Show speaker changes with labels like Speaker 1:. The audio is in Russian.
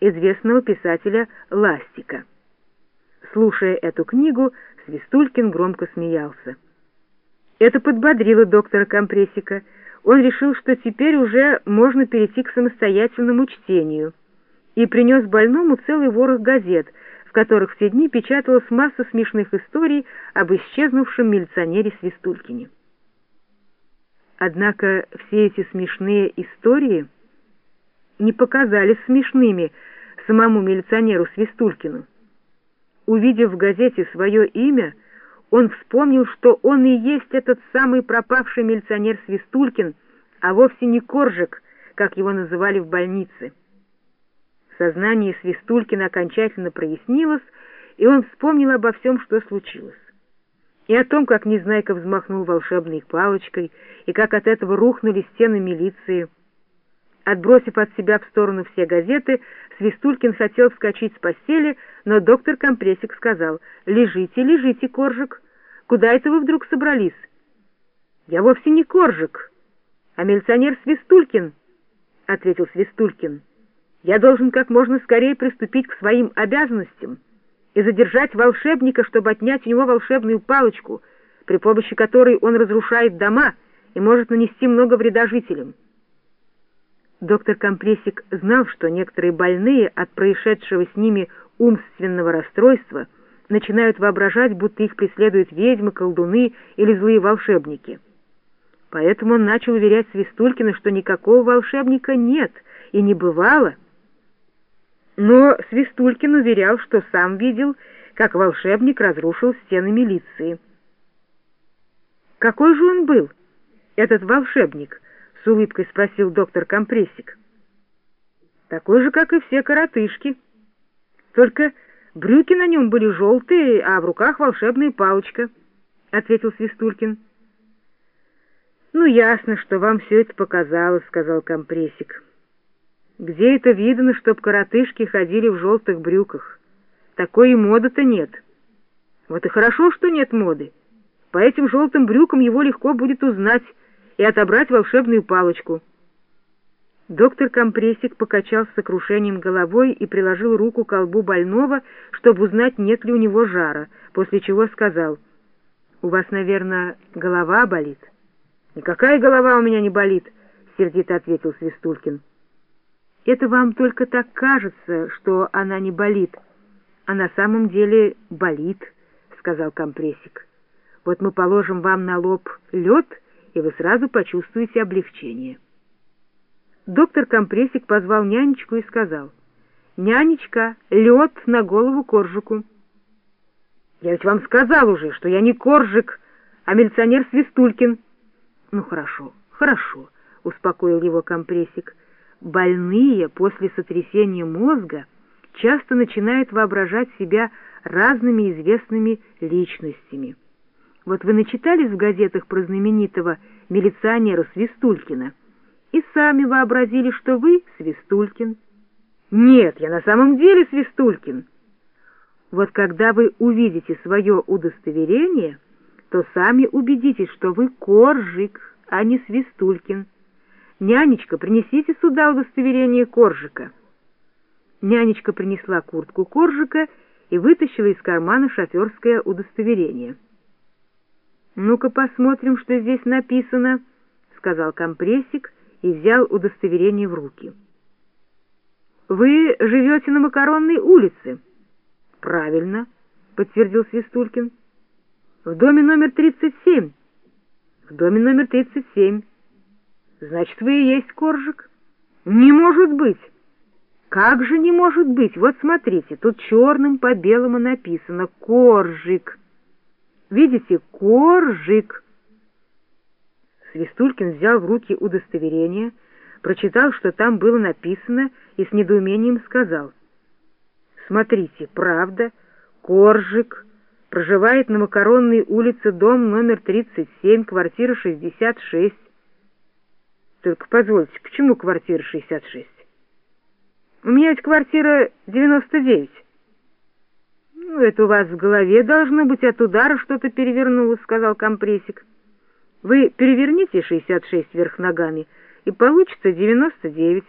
Speaker 1: известного писателя Ластика. Слушая эту книгу, Свистулькин громко смеялся. Это подбодрило доктора Компрессика. Он решил, что теперь уже можно перейти к самостоятельному чтению, и принес больному целый ворох газет, в которых в те дни печаталась масса смешных историй об исчезнувшем милиционере Свистулькине. Однако все эти смешные истории не показались смешными самому милиционеру Свистулькину. Увидев в газете свое имя, он вспомнил, что он и есть этот самый пропавший милиционер Свистулькин, а вовсе не Коржик, как его называли в больнице. Сознание Свистулькина окончательно прояснилось, и он вспомнил обо всем, что случилось. И о том, как Незнайка взмахнул волшебной палочкой, и как от этого рухнули стены милиции. Отбросив от себя в сторону все газеты, Свистулькин хотел вскочить с постели, но доктор Компрессик сказал, «Лежите, лежите, Коржик. Куда это вы вдруг собрались?» «Я вовсе не Коржик, а милиционер Свистулькин», — ответил Свистулькин. «Я должен как можно скорее приступить к своим обязанностям и задержать волшебника, чтобы отнять у него волшебную палочку, при помощи которой он разрушает дома и может нанести много вреда жителям». Доктор Компрессик знал, что некоторые больные от происшедшего с ними умственного расстройства начинают воображать, будто их преследуют ведьмы, колдуны или злые волшебники. Поэтому он начал уверять Свистулькина, что никакого волшебника нет и не бывало. Но Свистулькин уверял, что сам видел, как волшебник разрушил стены милиции. Какой же он был, этот волшебник? С улыбкой спросил доктор Компрессик. Такой же, как и все коротышки. Только брюки на нем были желтые, а в руках волшебная палочка, — ответил Свистулькин. «Ну, ясно, что вам все это показалось», — сказал Компрессик. «Где это видно, чтоб коротышки ходили в желтых брюках? Такой моды-то нет. Вот и хорошо, что нет моды. По этим желтым брюкам его легко будет узнать, и отобрать волшебную палочку. Доктор Компрессик покачал с сокрушением головой и приложил руку к колбу больного, чтобы узнать, нет ли у него жара, после чего сказал, «У вас, наверное, голова болит?» «Никакая голова у меня не болит», — сердито ответил Свистулькин. «Это вам только так кажется, что она не болит, а на самом деле болит», — сказал Компрессик. «Вот мы положим вам на лоб лед», — и вы сразу почувствуете облегчение. Доктор Компрессик позвал нянечку и сказал, «Нянечка, лед на голову коржику». «Я ведь вам сказал уже, что я не коржик, а милиционер Свистулькин». «Ну хорошо, хорошо», — успокоил его Компрессик. «Больные после сотрясения мозга часто начинают воображать себя разными известными личностями». Вот вы начитались в газетах про знаменитого милиционера Свистулькина и сами вообразили, что вы Свистулькин. Нет, я на самом деле Свистулькин. Вот когда вы увидите свое удостоверение, то сами убедитесь, что вы Коржик, а не Свистулькин. Нянечка, принесите сюда удостоверение Коржика. Нянечка принесла куртку Коржика и вытащила из кармана шоферское удостоверение. «Ну-ка посмотрим, что здесь написано», — сказал компрессик и взял удостоверение в руки. «Вы живете на Макаронной улице?» «Правильно», — подтвердил Свистулькин. «В доме номер 37». «В доме номер 37». «Значит, вы и есть Коржик?» «Не может быть!» «Как же не может быть? Вот смотрите, тут черным по белому написано «Коржик». Видите, коржик. Свистулькин взял в руки удостоверение, прочитал, что там было написано, и с недоумением сказал. «Смотрите, правда, коржик проживает на Макаронной улице, дом номер 37, квартира 66». «Только позвольте, почему квартира 66?» «У меня ведь квартира 99». «Ну, это у вас в голове должно быть от удара что-то перевернулось», — сказал компрессик. «Вы переверните 66 вверх ногами, и получится 99».